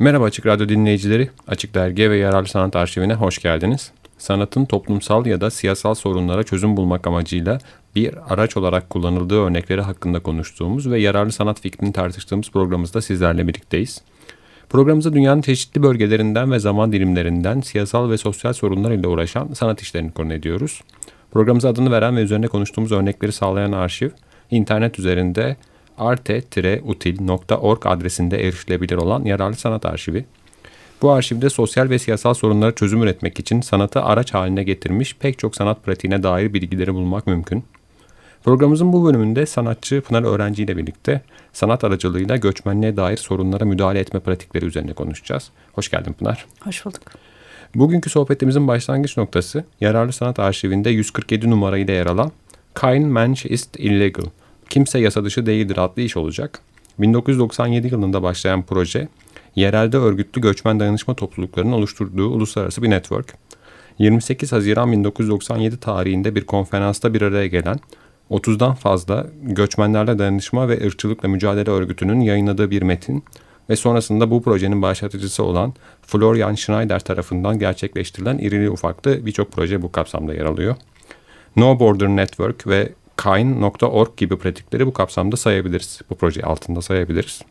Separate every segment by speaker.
Speaker 1: Merhaba Açık Radyo dinleyicileri. Açık Dergi ve Yararlı Sanat Arşivine hoş geldiniz. Sanatın toplumsal ya da siyasal sorunlara çözüm bulmak amacıyla bir araç olarak kullanıldığı örnekleri hakkında konuştuğumuz ve yararlı sanat fikrini tartıştığımız programımızda sizlerle birlikteyiz. Programımızda dünyanın çeşitli bölgelerinden ve zaman dilimlerinden siyasal ve sosyal sorunlar ile uğraşan sanat işlerini konu ediyoruz. Programımıza adını veren ve üzerine konuştuğumuz örnekleri sağlayan arşiv, internet üzerinde arte-util.org adresinde erişilebilir olan yararlı sanat arşivi. Bu arşivde sosyal ve siyasal sorunlara çözüm üretmek için sanatı araç haline getirmiş pek çok sanat pratiğine dair bilgileri bulmak mümkün. Programımızın bu bölümünde sanatçı Pınar Öğrenci ile birlikte sanat aracılığıyla göçmenliğe dair sorunlara müdahale etme pratikleri üzerine konuşacağız. Hoş geldin Pınar.
Speaker 2: Hoş bulduk.
Speaker 1: Bugünkü sohbetimizin başlangıç noktası Yararlı Sanat Arşivinde 147 numarayla yer alan Kein Mensch ist illegal Kimse Yasa Dışı Değildir adlı iş olacak. 1997 yılında başlayan proje, yerelde örgütlü göçmen dayanışma topluluklarının oluşturduğu uluslararası bir network. 28 Haziran 1997 tarihinde bir konferansta bir araya gelen 30'dan fazla göçmenlerle dayanışma ve ırkçılıkla mücadele örgütünün yayınladığı bir metin ve sonrasında bu projenin başlatıcısı olan Florian Schneider tarafından gerçekleştirilen irili ufaklı birçok proje bu kapsamda yer alıyor. No Border Network ve kain.org gibi pratikleri bu kapsamda sayabiliriz. Bu proje altında sayabiliriz.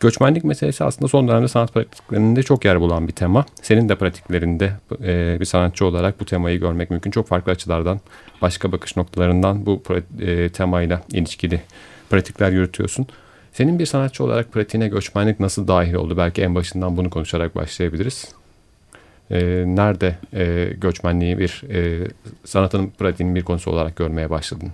Speaker 1: Göçmenlik meselesi aslında son dönemde sanat pratiklerinde çok yer bulan bir tema. Senin de pratiklerinde e, bir sanatçı olarak bu temayı görmek mümkün. Çok farklı açılardan, başka bakış noktalarından bu e, temayla ilişkili pratikler yürütüyorsun. Senin bir sanatçı olarak pratiğine göçmenlik nasıl dahil oldu? Belki en başından bunu konuşarak başlayabiliriz. E, nerede e, göçmenliği bir e, sanatın pratiğinin bir konusu olarak görmeye başladın?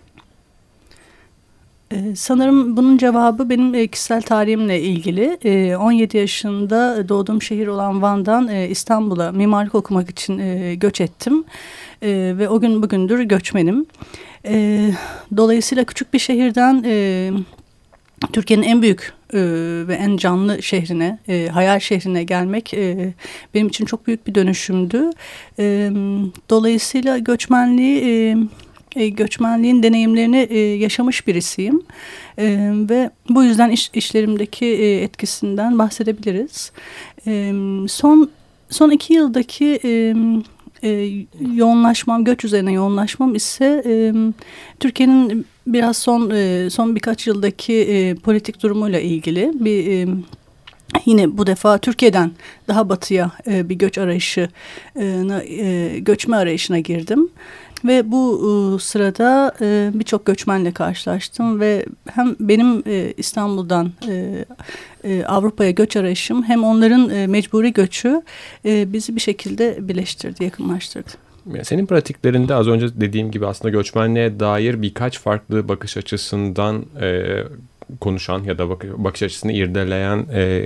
Speaker 2: Ee, sanırım bunun cevabı benim e, kişisel tarihimle ilgili. 17 ee, yaşında doğduğum şehir olan Van'dan e, İstanbul'a mimarlık okumak için e, göç ettim. Ve o gün bugündür göçmenim. Dolayısıyla küçük bir şehirden Türkiye'nin en büyük ve en canlı şehrine, hayal şehrine gelmek benim için çok büyük bir dönüşümdü. Dolayısıyla göçmenliği e, göçmenliğin deneyimlerini e, yaşamış birisiyim. E, ve bu yüzden iş, işlerimdeki e, etkisinden bahsedebiliriz. E, son son iki yıldaki e, e, yoğunlaşmam, göç üzerine yoğunlaşmam ise e, Türkiye'nin biraz son e, son birkaç yıldaki e, politik durumuyla ilgili bir e, Yine bu defa Türkiye'den daha batıya e, bir göç arayışı, e, göçme arayışına girdim. Ve bu e, sırada e, birçok göçmenle karşılaştım ve hem benim e, İstanbul'dan Avrupa'ya göç arayışım hem onların mecburi göçü bizi bir şekilde birleştirdi, yakınlaştırdı.
Speaker 1: Senin pratiklerinde az önce dediğim gibi aslında göçmenliğe dair birkaç farklı bakış açısından konuşan ya da bak bakış açısını irdeleyen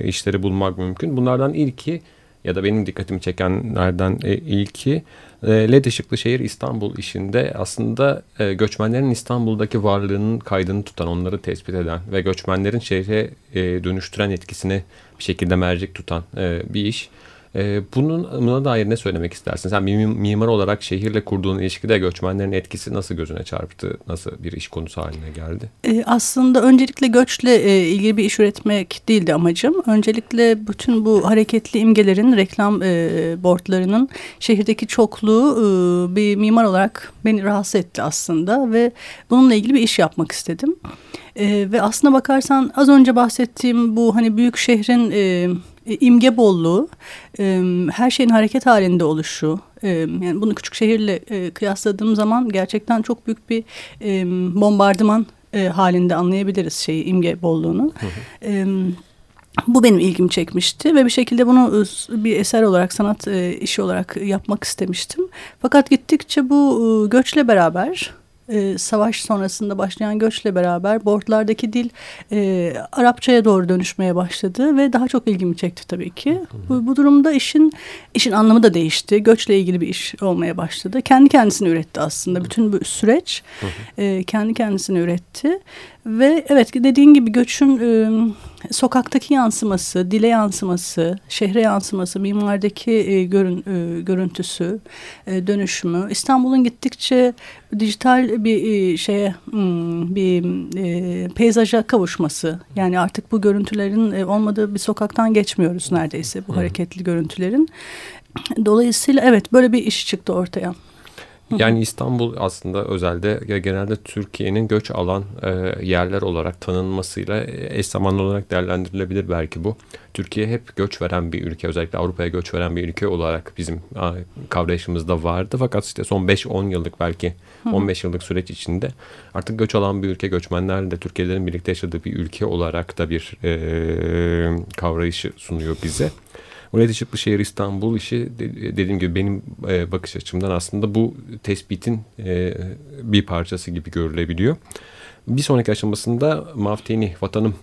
Speaker 1: işleri bulmak mümkün. Bunlardan ilki ya da benim dikkatimi çekenlerden e, ilki e, LED ışıklı şehir İstanbul işinde aslında e, göçmenlerin İstanbul'daki varlığının kaydını tutan, onları tespit eden ve göçmenlerin şehre dönüştüren etkisini bir şekilde mercek tutan bir iş. E, bunun buna dair ne söylemek istersin? Sen bir mimar olarak şehirle kurduğun ilişkide göçmenlerin etkisi nasıl gözüne çarptı? Nasıl bir iş konusu haline geldi?
Speaker 2: E, aslında öncelikle göçle e, ilgili bir iş üretmek değildi amacım. Öncelikle bütün bu hareketli imgelerin, reklam e, boardlarının şehirdeki çokluğu e, bir mimar olarak beni rahatsız etti aslında ve bununla ilgili bir iş yapmak istedim. E, ve aslına bakarsan az önce bahsettiğim bu hani büyük şehrin e, e, imge bolluğu, e, her şeyin hareket halinde oluşu, e, yani bunu küçük şehirle e, kıyasladığım zaman gerçekten çok büyük bir e, bombardıman e, halinde anlayabiliriz şeyi imge bolluğunu. Hı hı. E, bu benim ilgimi çekmişti ve bir şekilde bunu bir eser olarak, sanat e, işi olarak yapmak istemiştim. Fakat gittikçe bu göçle beraber e, savaş sonrasında başlayan göçle beraber bordlardaki dil e, Arapçaya doğru dönüşmeye başladı ve daha çok ilgimi çekti tabii ki. Bu, bu durumda işin işin anlamı da değişti. Göçle ilgili bir iş olmaya başladı. Kendi kendisini üretti aslında. Bütün bu süreç e, kendi kendisini üretti. Ve evet dediğin gibi göçün e, sokaktaki yansıması, dile yansıması, şehre yansıması, mimardaki e, görün, e, görüntüsü, e, dönüşümü, İstanbul'un gittikçe dijital bir e, şeye, hmm, bir e, peyzaja kavuşması. Yani artık bu görüntülerin e, olmadığı bir sokaktan geçmiyoruz neredeyse bu hareketli görüntülerin. Dolayısıyla evet böyle bir iş çıktı ortaya.
Speaker 1: Yani İstanbul aslında özelde genelde Türkiye'nin göç alan e, yerler olarak tanınmasıyla eş zamanlı olarak değerlendirilebilir belki bu. Türkiye hep göç veren bir ülke özellikle Avrupa'ya göç veren bir ülke olarak bizim kavrayışımızda vardı. Fakat işte son 5-10 yıllık belki 15 yıllık süreç içinde artık göç alan bir ülke göçmenlerle Türkiye'lerin birlikte yaşadığı bir ülke olarak da bir e, kavrayışı sunuyor bize. Oraya Işıklı Şehir İstanbul işi dediğim gibi benim e, bakış açımdan aslında bu tespitin e, bir parçası gibi görülebiliyor. Bir sonraki aşamasında Mafteni Vatanım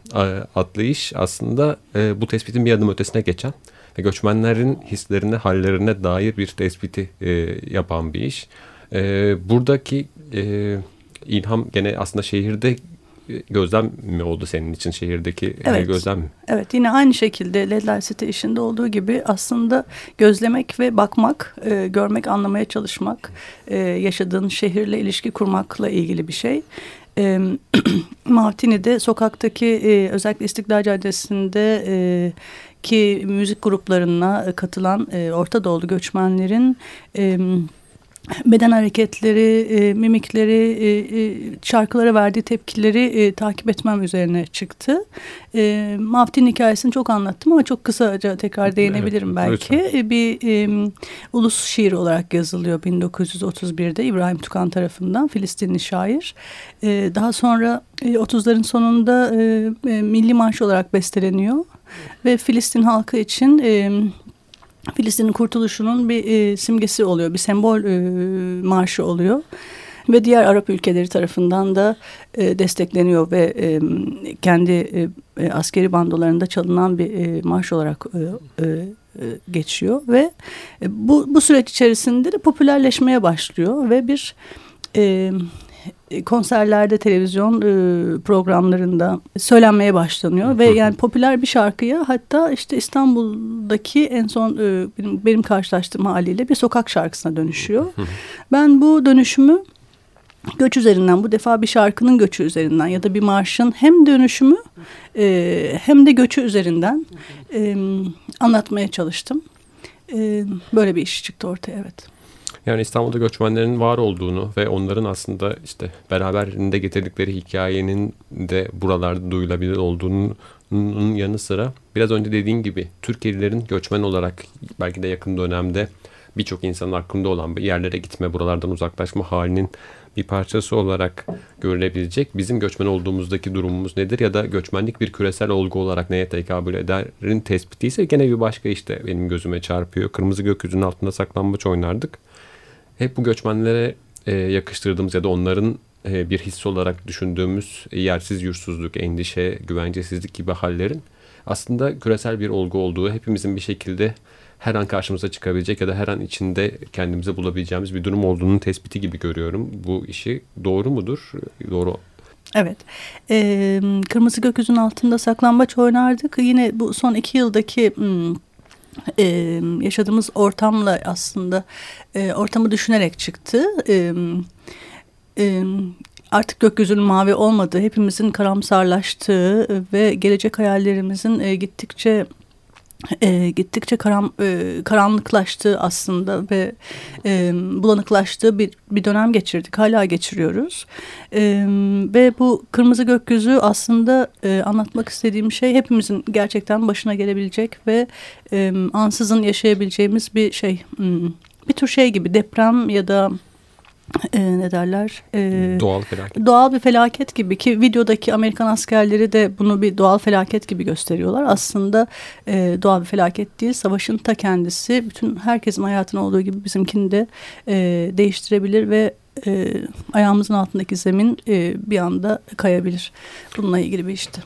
Speaker 1: adlı iş aslında e, bu tespitin bir adım ötesine geçen ve göçmenlerin hislerine, hallerine dair bir tespiti yapan bir iş. Buradaki ilham gene aslında şehirde gözlem mi oldu senin için şehirdeki evet. gözlem mi?
Speaker 2: Evet yine aynı şekilde Ledler City işinde olduğu gibi aslında gözlemek ve bakmak, e, görmek, anlamaya çalışmak, e, yaşadığın şehirle ilişki kurmakla ilgili bir şey. E, Martini'de sokaktaki e, özellikle İstiklal Caddesi'nde e, ki müzik gruplarına katılan e, Orta Doğulu göçmenlerin... E, beden hareketleri, e, mimikleri, e, e, şarkılara verdiği tepkileri e, takip etmem üzerine çıktı. E, Maftin hikayesini çok anlattım ama çok kısaca tekrar değinebilirim evet, belki. Lütfen. Bir e, ulus şiir olarak yazılıyor 1931'de İbrahim Tukan tarafından Filistinli şair. E, daha sonra e, 30'ların sonunda e, e, milli marş olarak besteleniyor ve Filistin halkı için... E, Filistin'in kurtuluşunun bir e, simgesi oluyor, bir sembol e, marşı oluyor. Ve diğer Arap ülkeleri tarafından da e, destekleniyor ve e, kendi e, e askeri bandolarında çalınan bir e, marş olarak e, e, geçiyor. Ve e, bu, bu süreç içerisinde de popülerleşmeye başlıyor ve bir... E, e, konserlerde, televizyon e, programlarında söylenmeye başlanıyor ve yani popüler bir şarkıya hatta işte İstanbul'daki en son e, benim, benim karşılaştığım haliyle bir sokak şarkısına dönüşüyor. Ben bu dönüşümü göç üzerinden bu defa bir şarkının göçü üzerinden ya da bir marşın hem dönüşümü e, hem de göçü üzerinden e, anlatmaya çalıştım. E, böyle bir iş çıktı ortaya evet.
Speaker 1: Yani İstanbul'da göçmenlerin var olduğunu ve onların aslında işte beraberinde getirdikleri hikayenin de buralarda duyulabilir olduğunun yanı sıra biraz önce dediğin gibi Türkiye'lilerin göçmen olarak belki de yakın dönemde birçok insanın aklında olan yerlere gitme, buralardan uzaklaşma halinin bir parçası olarak görülebilecek. Bizim göçmen olduğumuzdaki durumumuz nedir ya da göçmenlik bir küresel olgu olarak neye tekabül ederin tespiti ise gene bir başka işte benim gözüme çarpıyor. Kırmızı gökyüzünün altında saklambaç oynardık hep bu göçmenlere e, yakıştırdığımız ya da onların e, bir his olarak düşündüğümüz yersiz yursuzluk, endişe, güvencesizlik gibi hallerin aslında küresel bir olgu olduğu, hepimizin bir şekilde her an karşımıza çıkabilecek ya da her an içinde kendimize bulabileceğimiz bir durum olduğunun tespiti gibi görüyorum bu işi. Doğru mudur? Doğru
Speaker 2: Evet. Ee, Kırmızı Gökyüzünün altında saklambaç oynardık. Yine bu son iki yıldaki hmm, e, yaşadığımız ortamla aslında e, ortamı düşünerek çıktı. E, e, artık gökyüzünün mavi olmadığı, hepimizin karamsarlaştığı ve gelecek hayallerimizin e, gittikçe e, gittikçe karam, e, karanlıklaştığı aslında ve e, bulanıklaştığı bir, bir dönem geçirdik. Hala geçiriyoruz. E, ve bu kırmızı gökyüzü aslında e, anlatmak istediğim şey hepimizin gerçekten başına gelebilecek ve e, ansızın yaşayabileceğimiz bir şey. Hmm, bir tür şey gibi deprem ya da e, ne derler? E,
Speaker 1: doğal felaket.
Speaker 2: Doğal bir felaket gibi ki videodaki Amerikan askerleri de bunu bir doğal felaket gibi gösteriyorlar. Aslında e, doğal bir felaket değil, savaşın ta kendisi bütün herkesin hayatının olduğu gibi bizimkini de e, değiştirebilir ve e, ayağımızın altındaki zemin e, bir anda kayabilir. Bununla ilgili bir işti.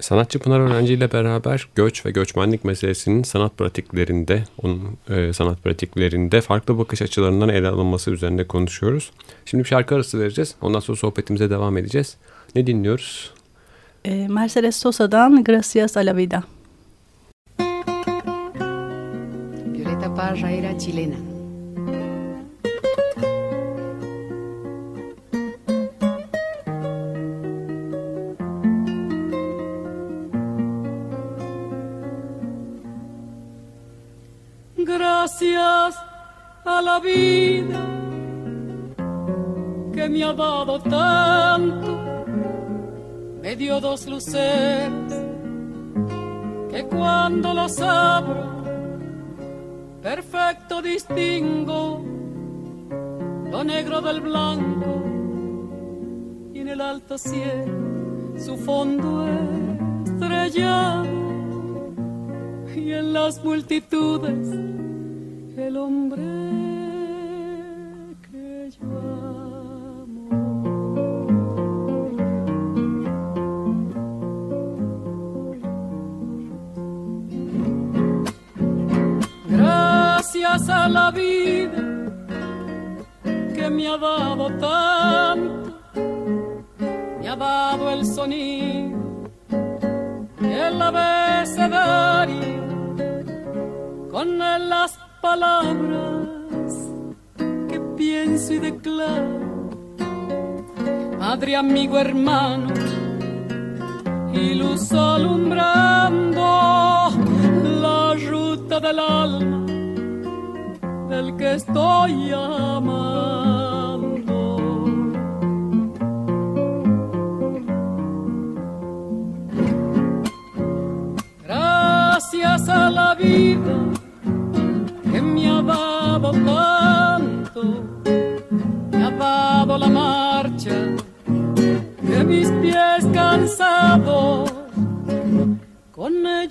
Speaker 1: Sanatçı Pınar Öğrenci ile beraber göç ve göçmenlik meselesinin sanat pratiklerinde, onun e, sanat pratiklerinde farklı bakış açılarından ele alınması üzerinde konuşuyoruz. Şimdi bir şarkı arası vereceğiz. Ondan sonra sohbetimize devam edeceğiz. Ne dinliyoruz?
Speaker 2: E, Mercedes Sosa'dan Gracias a la Vida.
Speaker 3: Violeta Parra era chilena.
Speaker 4: La vida que me ha dado tanto, me dio dos luces que cuando las abro, perfecto distingo lo negro del blanco y en el alto cielo su fondo estrellado y en las multitudes el hombre que yo amo. Gracias a la vida que me ha dado tanto, me ha dado el sonido el abecedario con las palabras que pienso y declaro. Madre, amigo, hermano, y luz alumbrando la ruta del alma del que estoy amando.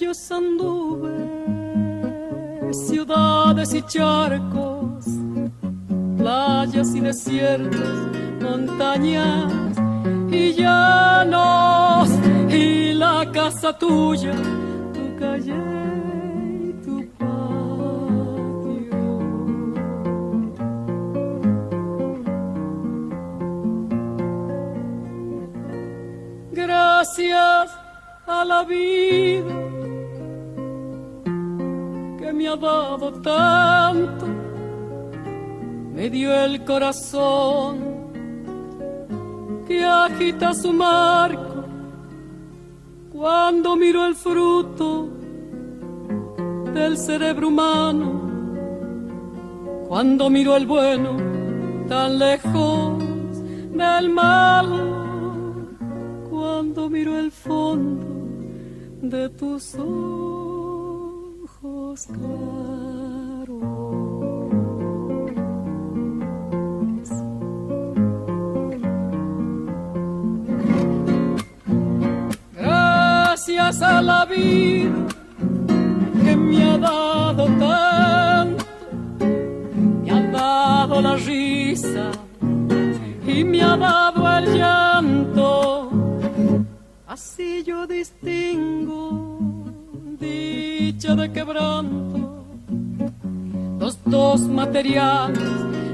Speaker 4: Con ellos anduve ciudades y charcos, playas y desiertos, montañas y llanos, y la casa tuya, tu calle gracias a la vida me ha tanto, me dio el corazón que agita su marco cuando miro el fruto del cerebro humano, cuando miro el bueno tan lejos del mal cuando miro el fondo de tus ojos. Gracias a la vida que me ha dado tanto, me ha dado la risa y me ha dado el llanto. Así yo distingo de quebranto, los dos materiales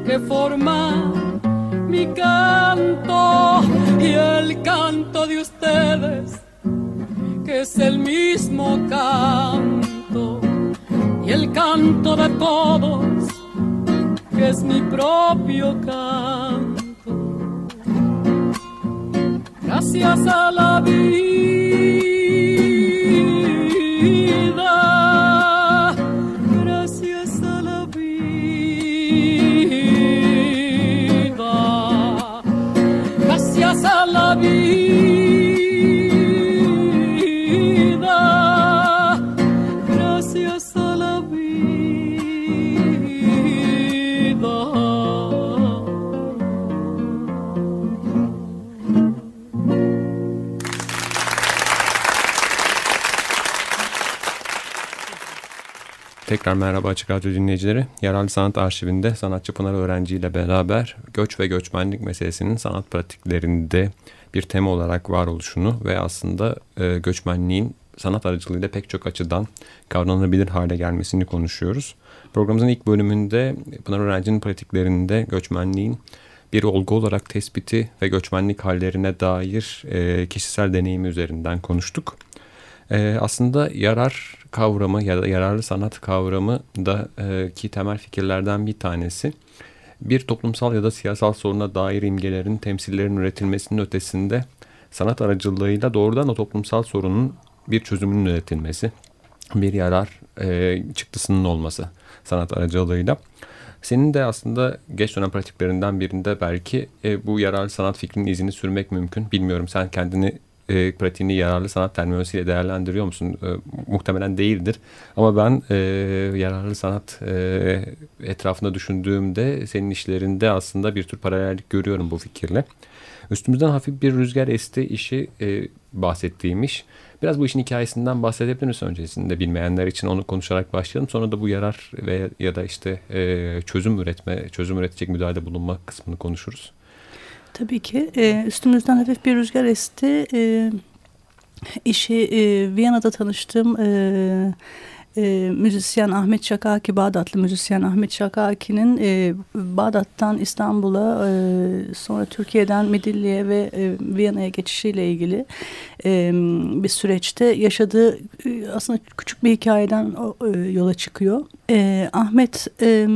Speaker 4: que forman mi canto y el canto de ustedes, que es el mismo canto, y el canto de todos, que es mi propio canto. Gracias a la vida,
Speaker 1: Tekrar merhaba Açık Radyo dinleyicileri. Yararlı Sanat Arşivinde sanatçı Pınar Öğrenci ile beraber göç ve göçmenlik meselesinin sanat pratiklerinde bir tema olarak varoluşunu ve aslında e, göçmenliğin sanat aracılığıyla pek çok açıdan kavranılabilir hale gelmesini konuşuyoruz. Programımızın ilk bölümünde Pınar Öğrenci'nin pratiklerinde göçmenliğin bir olgu olarak tespiti ve göçmenlik hallerine dair e, kişisel deneyimi üzerinden konuştuk. E, aslında yarar kavramı ya da yararlı sanat kavramı da e, ki temel fikirlerden bir tanesi bir toplumsal ya da siyasal soruna dair imgelerin, temsillerin üretilmesinin ötesinde sanat aracılığıyla doğrudan o toplumsal sorunun bir çözümünün üretilmesi, bir yarar e, çıktısının olması sanat aracılığıyla. Senin de aslında geç dönem pratiklerinden birinde belki e, bu yararlı sanat fikrinin izini sürmek mümkün. Bilmiyorum sen kendini e, pratiğini yararlı sanat terminolojisiyle değerlendiriyor musun? E, muhtemelen değildir. Ama ben e, yararlı sanat e, etrafında düşündüğümde senin işlerinde aslında bir tür paralellik görüyorum bu fikirle. Üstümüzden hafif bir rüzgar esti işi e, bahsettiğim iş. Biraz bu işin hikayesinden bahsedebilir misin öncesinde bilmeyenler için onu konuşarak başlayalım. Sonra da bu yarar ve ya da işte e, çözüm üretme, çözüm üretecek müdahale bulunma kısmını konuşuruz.
Speaker 2: Tabii ki. E, üstümüzden hafif bir rüzgar esti. E, işi e, Viyana'da tanıştım. E, e, müzisyen Ahmet Şakaki, Bağdatlı müzisyen Ahmet Şakaki'nin e, Bağdat'tan İstanbul'a e, sonra Türkiye'den Midilli'ye ve e, Viyana'ya geçişiyle ilgili e, bir süreçte yaşadığı e, aslında küçük bir hikayeden e, yola çıkıyor. E, Ahmet e,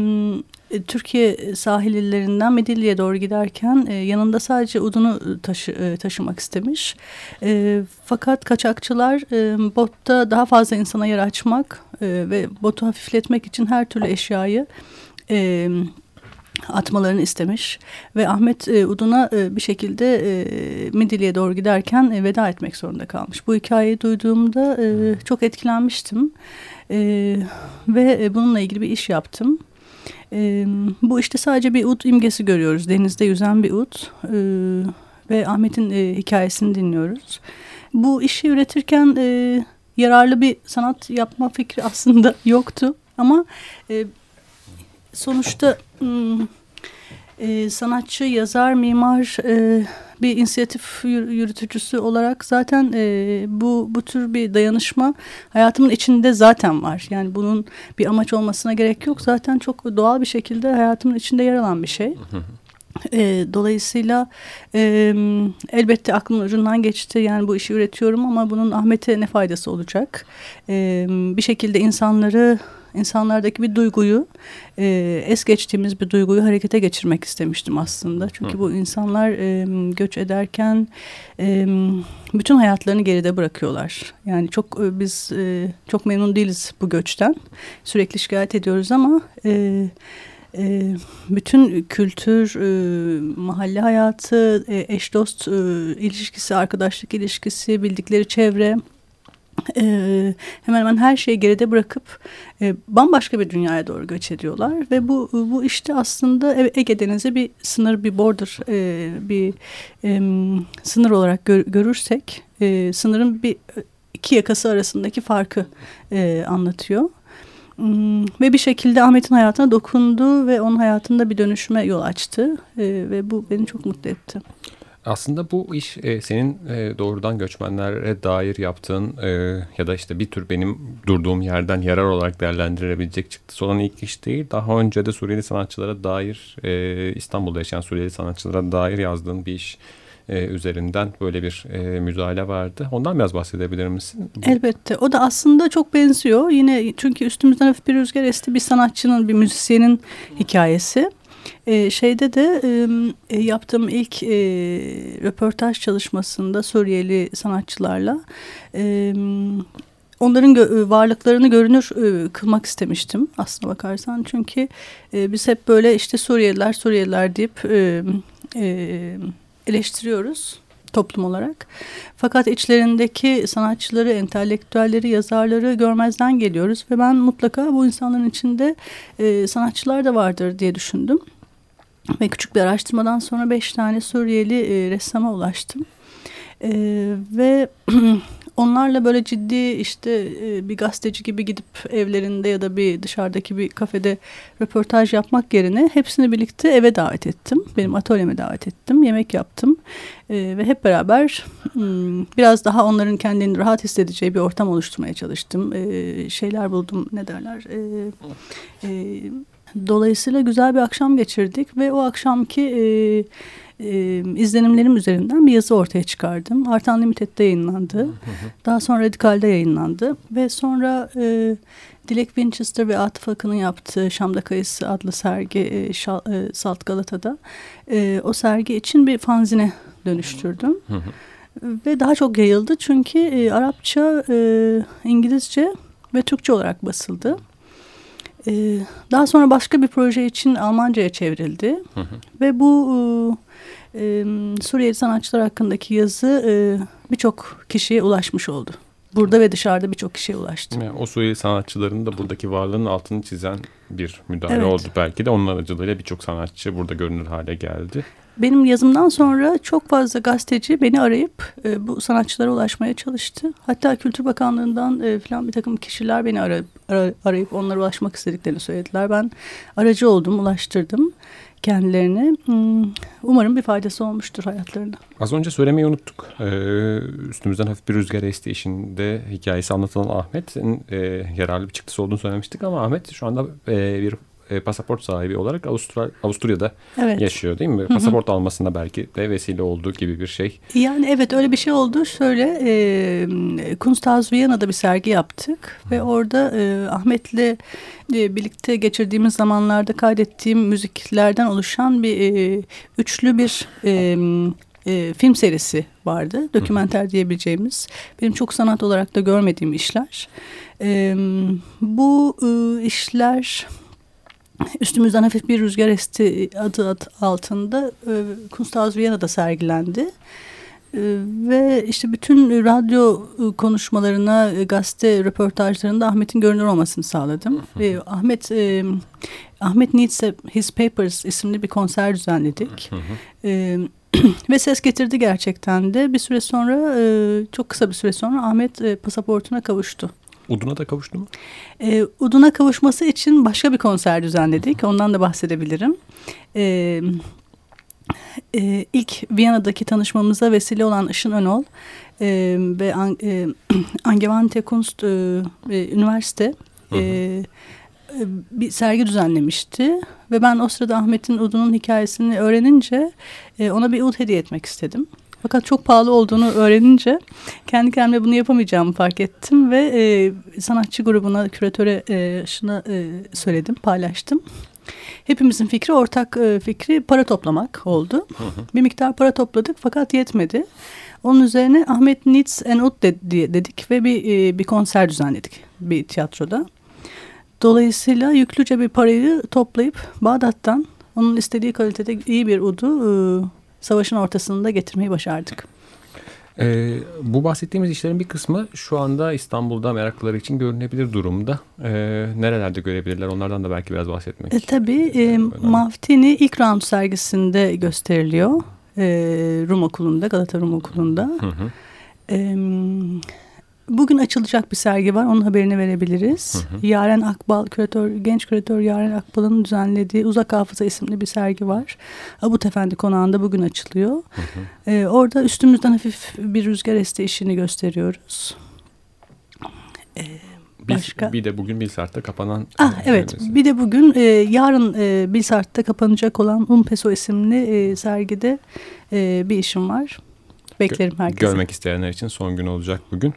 Speaker 2: Türkiye sahil illerinden Midilli'ye doğru giderken e, yanında sadece udunu taşı, e, taşımak istemiş. E, fakat kaçakçılar e, botta daha fazla insana yer açmak e, ve botu hafifletmek için her türlü eşyayı e, atmalarını istemiş ve Ahmet e, Udun'a e, bir şekilde e, Midilli'ye doğru giderken e, veda etmek zorunda kalmış. Bu hikayeyi duyduğumda e, çok etkilenmiştim e, ve e, bununla ilgili bir iş yaptım. E, bu işte sadece bir ut imgesi görüyoruz. Denizde yüzen bir ut e, ve Ahmet'in e, hikayesini dinliyoruz. Bu işi üretirken e, yararlı bir sanat yapma fikri aslında yoktu. Ama e, sonuçta e, sanatçı, yazar, mimar... E, bir inisiyatif yürütücüsü olarak zaten e, bu bu tür bir dayanışma hayatımın içinde zaten var. Yani bunun bir amaç olmasına gerek yok. Zaten çok doğal bir şekilde hayatımın içinde yer alan bir şey. E, dolayısıyla e, elbette aklımın ucundan geçti yani bu işi üretiyorum ama bunun Ahmet'e ne faydası olacak? E, bir şekilde insanları insanlardaki bir duyguyu e, es geçtiğimiz bir duyguyu harekete geçirmek istemiştim aslında. Çünkü Hı. bu insanlar e, göç ederken e, bütün hayatlarını geride bırakıyorlar. Yani çok e, biz e, çok memnun değiliz bu göçten. Sürekli şikayet ediyoruz ama... E, e bütün kültür, e, mahalle hayatı, e, eş dost ilişkisi, arkadaşlık ilişkisi, bildikleri çevre e, hemen hemen her şeyi geride bırakıp e, bambaşka bir dünyaya doğru göç ediyorlar ve bu bu işte aslında Ege Denizi bir sınır bir border e, bir e, sınır olarak gör, görürsek e, sınırın bir iki yakası arasındaki farkı e, anlatıyor. Hmm, ve bir şekilde Ahmet'in hayatına dokundu ve onun hayatında bir dönüşüme yol açtı e, ve bu beni çok mutlu etti.
Speaker 1: Aslında bu iş e, senin e, doğrudan göçmenlere dair yaptığın e, ya da işte bir tür benim durduğum yerden yarar olarak değerlendirilebilecek çıktı olan ilk iş değil. Daha önce de Suriyeli sanatçılara dair e, İstanbul'da yaşayan Suriyeli sanatçılara dair yazdığın bir iş e, üzerinden böyle bir e, müdahale vardı. Ondan biraz bahsedebilir misin?
Speaker 2: Elbette. O da aslında çok benziyor. Yine çünkü üstümüzden hafif bir rüzgar esti bir sanatçının, bir müzisyenin hikayesi. E, şeyde de e, yaptığım ilk e, röportaj çalışmasında Suriyeli sanatçılarla e, onların varlıklarını görünür e, kılmak istemiştim aslına bakarsan. Çünkü e, biz hep böyle işte Suriyeliler Suriyeliler deyip e, eleştiriyoruz toplum olarak. Fakat içlerindeki sanatçıları, entelektüelleri, yazarları görmezden geliyoruz ve ben mutlaka bu insanların içinde sanatçılar da vardır diye düşündüm. Ve küçük bir araştırmadan sonra beş tane Suriyeli e, ressama ulaştım. E, ve onlarla böyle ciddi işte e, bir gazeteci gibi gidip evlerinde ya da bir dışarıdaki bir kafede röportaj yapmak yerine hepsini birlikte eve davet ettim. Benim atölyeme davet ettim. Yemek yaptım. E, ve hep beraber hmm, biraz daha onların kendini rahat hissedeceği bir ortam oluşturmaya çalıştım. E, şeyler buldum ne derler... E, e, dolayısıyla güzel bir akşam geçirdik ve o akşamki e, e, izlenimlerim üzerinden bir yazı ortaya çıkardım. Artan Limited'de yayınlandı. Daha sonra Radikal'de yayınlandı ve sonra e, Dilek Winchester ve Atıf Akın'ın yaptığı Şam'da Kayısı adlı sergi e, Şal, e, Salt Galata'da e, o sergi için bir fanzine dönüştürdüm. Ve daha çok yayıldı çünkü e, Arapça, e, İngilizce ve Türkçe olarak basıldı. E, daha sonra başka bir proje için Almanca'ya çevrildi. Ve bu e, Suriyeli sanatçılar hakkındaki yazı e, birçok kişiye ulaşmış oldu. Burada ve dışarıda birçok kişiye ulaştı.
Speaker 1: Yani o Suriyeli sanatçıların da buradaki varlığının altını çizen bir müdahale
Speaker 2: Evet.
Speaker 1: oldu belki de. Onun aracılığıyla birçok sanatçı burada görünür hale geldi.
Speaker 2: Benim yazımdan sonra çok fazla gazeteci beni arayıp e, bu sanatçılara ulaşmaya çalıştı. Hatta Kültür Bakanlığı'ndan e, falan bir takım kişiler beni arayıp, ara- arayıp onlara ulaşmak istediklerini söylediler. Ben aracı oldum, ulaştırdım kendilerine. Hmm, Umarım bir faydası olmuştur hayatlarına.
Speaker 1: Az önce söylemeyi unuttuk. Ee, üstümüzden hafif bir rüzgar esti işinde hikayesi anlatılan Ahmet'in e, yararlı bir çıktısı olduğunu söylemiştik ama Ahmet şu anda e, bir e, pasaport sahibi olarak Avustra Avusturya'da
Speaker 2: Evet.
Speaker 1: yaşıyor değil mi? Pasaport almasına belki de vesile olduğu gibi bir şey.
Speaker 2: Yani evet öyle bir şey oldu. Şöyle e, Kunsthaus Viyana'da bir sergi yaptık ve orada e, Ahmet'le e, birlikte geçirdiğimiz zamanlarda kaydettiğim müziklerden oluşan bir e, üçlü bir e, e, film serisi vardı. Dokümenter diyebileceğimiz. Benim çok sanat olarak da görmediğim işler. E, bu e, işler üstümüzden hafif bir rüzgar esti adı ad- altında e, Kunsthaus Viyana'da sergilendi. E, ve işte bütün radyo e, konuşmalarına, e, gazete röportajlarında Ahmet'in görünür olmasını sağladım. Ve Ahmet e, Ahmet Needs His Papers isimli bir konser düzenledik. E, ve ses getirdi gerçekten de. Bir süre sonra, e, çok kısa bir süre sonra Ahmet e, pasaportuna kavuştu.
Speaker 1: Uduna da kavuştu mu?
Speaker 2: E, Udun'a kavuşması için başka bir konser düzenledik. Ondan da bahsedebilirim. E, e, ilk Viyana'daki tanışmamıza vesile olan Işın Önol e, ve An, e, Angewandte Kunst e, e, Üniversite e, e, bir sergi düzenlemişti. Ve ben o sırada Ahmet'in Udun'un hikayesini öğrenince e, ona bir ud hediye etmek istedim. Fakat çok pahalı olduğunu öğrenince kendi kendime bunu yapamayacağımı fark ettim ve e, sanatçı grubuna, küratöre e, şuna e, söyledim, paylaştım. Hepimizin fikri ortak e, fikri para toplamak oldu. Bir miktar para topladık fakat yetmedi. Onun üzerine Ahmet Ud de- diye dedik ve bir e, bir konser düzenledik bir tiyatroda. Dolayısıyla yüklüce bir parayı toplayıp Bağdat'tan onun istediği kalitede iyi bir udu e, savaşın ortasında getirmeyi başardık.
Speaker 1: Ee, bu bahsettiğimiz işlerin bir kısmı şu anda İstanbul'da meraklıları için görünebilir durumda. Ee, nerelerde görebilirler? Onlardan da belki biraz bahsetmek.
Speaker 2: E, tabii e, Maftini ilk round sergisinde gösteriliyor. E, Rum Okulu'nda, Galata Rum Okulu'nda.
Speaker 1: Hı hı.
Speaker 2: E, bugün açılacak bir sergi var, onun haberini verebiliriz. Yaren Akbal, küratör, genç küratör Yaren Akbal'ın düzenlediği Uzak Hafıza isimli bir sergi var. Abut Efendi Konağı'nda bugün açılıyor. E, orada üstümüzden hafif bir rüzgar esti işini gösteriyoruz.
Speaker 1: Bir,
Speaker 2: Başka?
Speaker 1: bir de bugün Bilsart'ta kapanan...
Speaker 2: Ah evet bir de bugün e, yarın e, Bilsart'ta kapanacak olan Un Peso isimli e, sergide e, bir işim var. Beklerim herkese.
Speaker 1: Görmek isteyenler için son gün olacak bugün.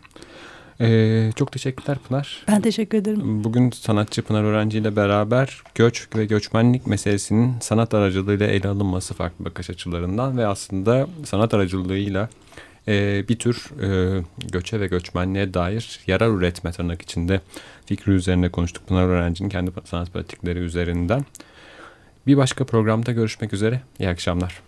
Speaker 1: Ee, çok teşekkürler Pınar.
Speaker 2: Ben teşekkür ederim.
Speaker 1: Bugün sanatçı Pınar Öğrenci ile beraber göç ve göçmenlik meselesinin sanat aracılığıyla ele alınması farklı bakış açılarından ve aslında sanat aracılığıyla e, bir tür e, göçe ve göçmenliğe dair yarar üretme tırnak içinde fikri üzerine konuştuk. Pınar Öğrenci'nin kendi sanat pratikleri üzerinden. Bir başka programda görüşmek üzere. İyi akşamlar.